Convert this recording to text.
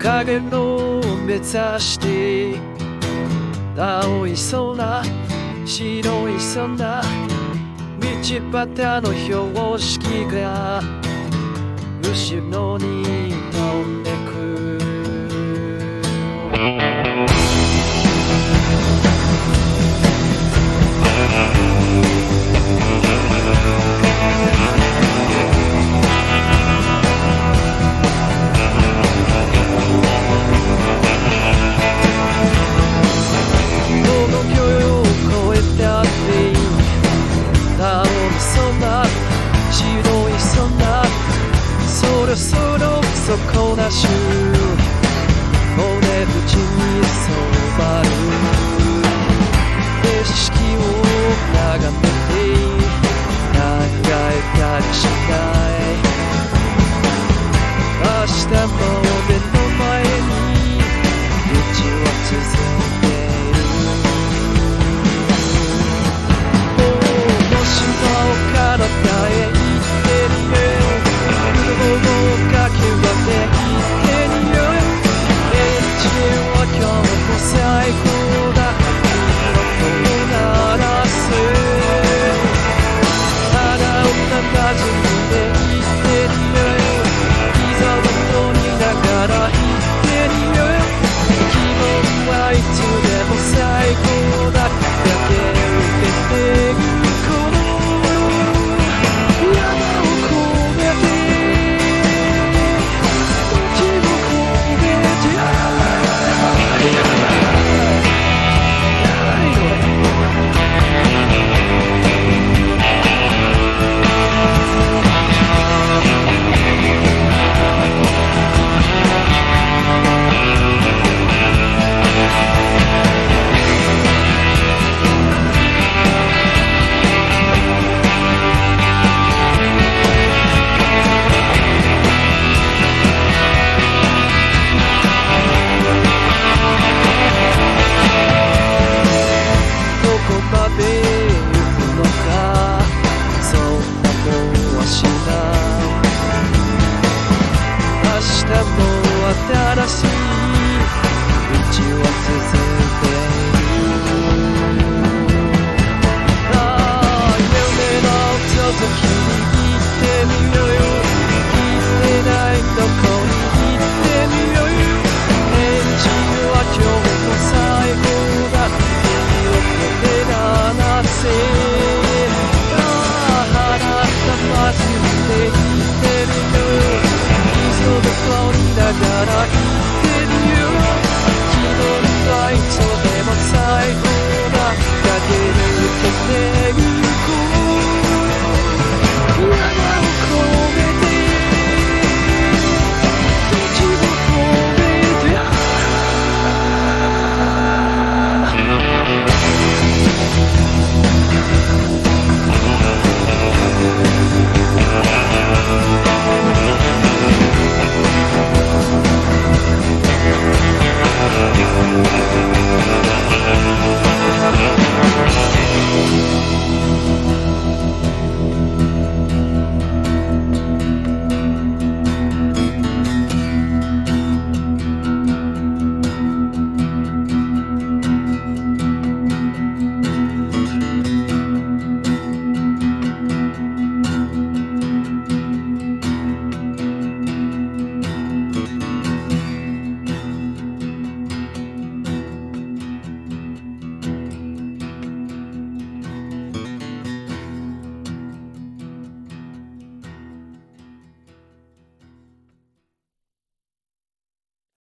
加減目指して青い空白い空道端の標識が虫のに倒れろそろそなしゅう骨縁に染まる。新しい道を進む。だから言ってみよう。昨日の最初でも最後だ。だけど受けてみ